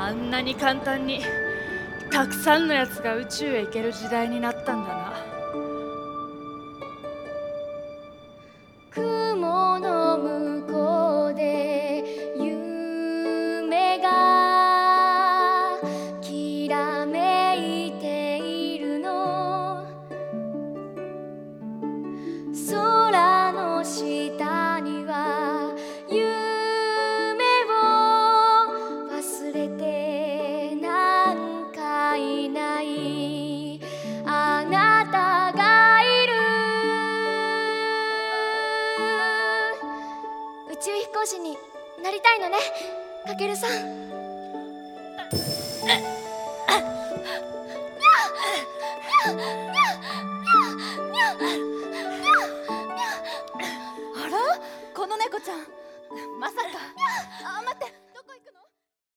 あんなに簡単にたくさんのやつが宇宙へ行ける時代になったんだな。宙飛行士になりたいのね。かけるさん。あら？この猫ちゃん。まさか。あ待って。